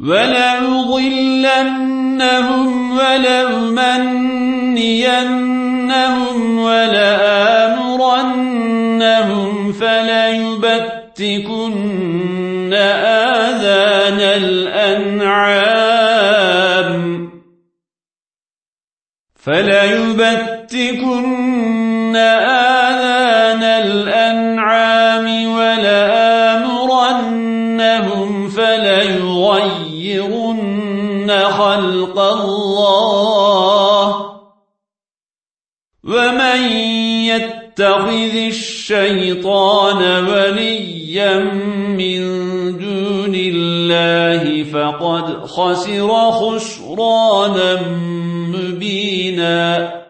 ولأضلنهم ولأمنينهم ولآمرنهم فليبتكن آذان الأنعام فليبتكن آذان الأنعام فليغيرن خلق الله ومن يتخذ الشيطان وليا من دون الله فقد خسر خسرانا مبينا